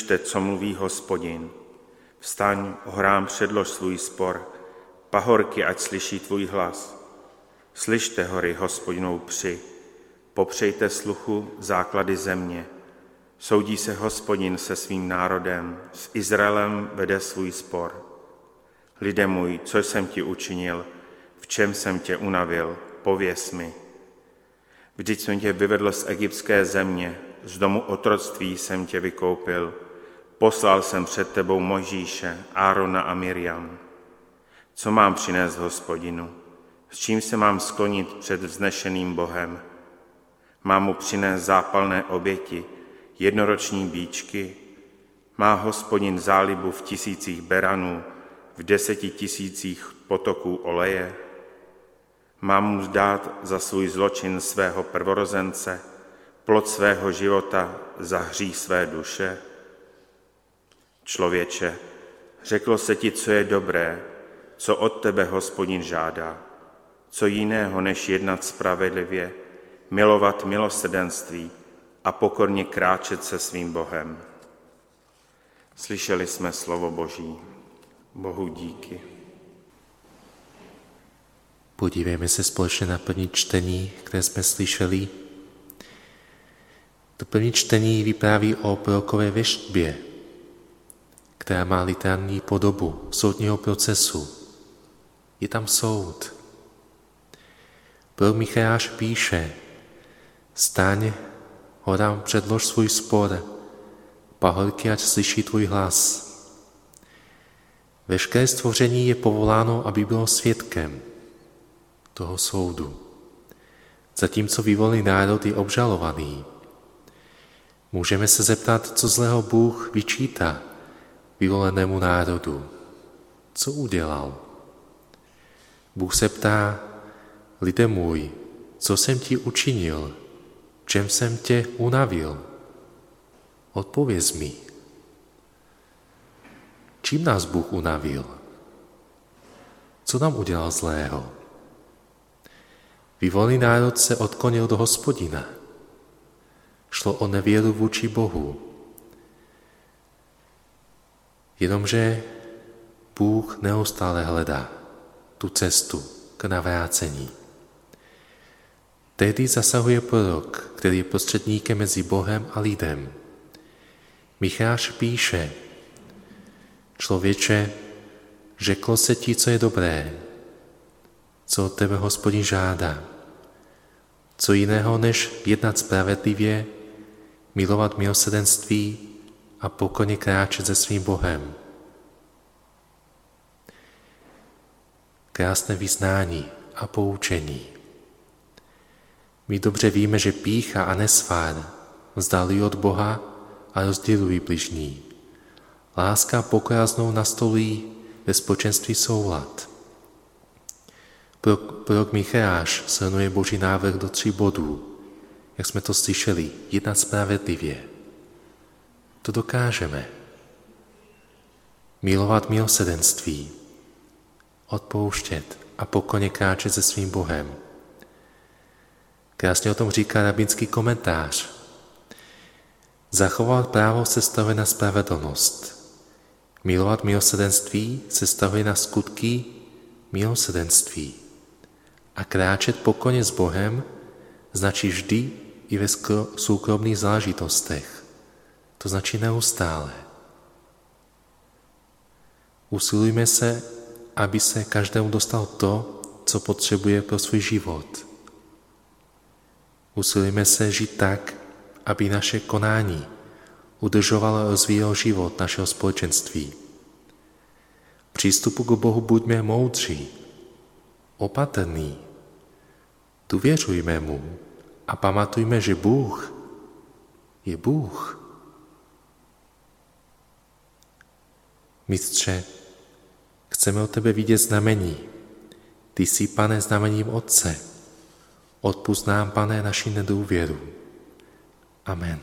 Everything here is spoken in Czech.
Slyšte, co mluví hospodin. Vstaň, hrám předlož svůj spor, pahorky, ať slyší tvůj hlas. Slyšte, hory, hospodinou při, popřejte sluchu základy země. Soudí se hospodin se svým národem, s Izraelem vede svůj spor. Lidé můj, co jsem ti učinil, v čem jsem tě unavil, pověs mi. Vždyť jsem tě vyvedl z egyptské země, z domu otroctví jsem tě vykoupil, poslal jsem před tebou Možíše, Árona a Miriam. Co mám přinést hospodinu? S čím se mám sklonit před vznešeným Bohem? Mám mu přinést zápalné oběti, jednoroční bíčky? Má hospodin zálibu v tisících beranů, v deseti tisících potoků oleje? Mám mu zdát za svůj zločin svého prvorozence, plod svého života za hřích své duše? Člověče, řeklo se ti, co je dobré, co od tebe hospodin žádá, co jiného, než jednat spravedlivě, milovat milosrdenství a pokorně kráčet se svým Bohem. Slyšeli jsme slovo Boží. Bohu díky. Podívejme se společně na první čtení, které jsme slyšeli. To první čtení vypráví o prorokové věštbě, která má literární podobu soudního procesu. Je tam soud. Prorok Micháš píše, stáň, horám předlož svůj spor, pahorky, ať slyší tvůj hlas. Veškeré stvoření je povoláno, aby bylo svědkem toho soudu. Zatímco vyvolený národ je obžalovaný. Můžeme se zeptat, co zlého Bůh vyčítá vyvolenému národu. Co udělal? Bůh se ptá, lidé můj, co jsem ti učinil, čem jsem tě unavil? Odpověz mi. Čím nás Bůh unavil? Co nám udělal zlého? Vyvolený národ se odklonil do hospodina. Šlo o nevěru vůči Bohu. Jenomže Bůh neustále hledá tu cestu k navrácení. Tehdy zasahuje prorok, který je prostředníkem mezi Bohem a lidem. Micháš píše, člověče, řeklo se ti, co je dobré, co od tebe hospodin žádá. Co jiného, než jednat spravedlivě, milovat milosedenství a pokojně kráčet se svým Bohem. Krásné vyznání a poučení. My dobře víme, že pícha a nesvár vzdali od Boha a rozdělují bližní. Láska pokojaznou nastolí ve společenství soulad. Prorok Micháš shrnuje Boží návrh do tří bodů. Jak jsme to slyšeli, jednat spravedlivě. To dokážeme. Milovat milosedenství, odpouštět a pokojně kráčet se svým Bohem. Krásně o tom říká rabinský komentář. Zachovat právo se stavuje na spravedlnost. Milovat milosedenství se stavuje na skutky milosedenství. A kráčet pokojně s Bohem značí vždy i ve soukromných záležitostech. To značí neustále. Usilujme se, aby se každému dostal to, co potřebuje pro svůj život. Usilujme se žít tak, aby naše konání udržovalo a rozvíjelo život našeho společenství. Přístupu k Bohu buďme moudří, opatrní, Důvěřujme mu a pamatujme, že Bůh je Bůh. Mistře, chceme od tebe vidět znamení. Ty jsi, pane, znamením Otce. Odpust nám, pane, naši nedůvěru. Amen.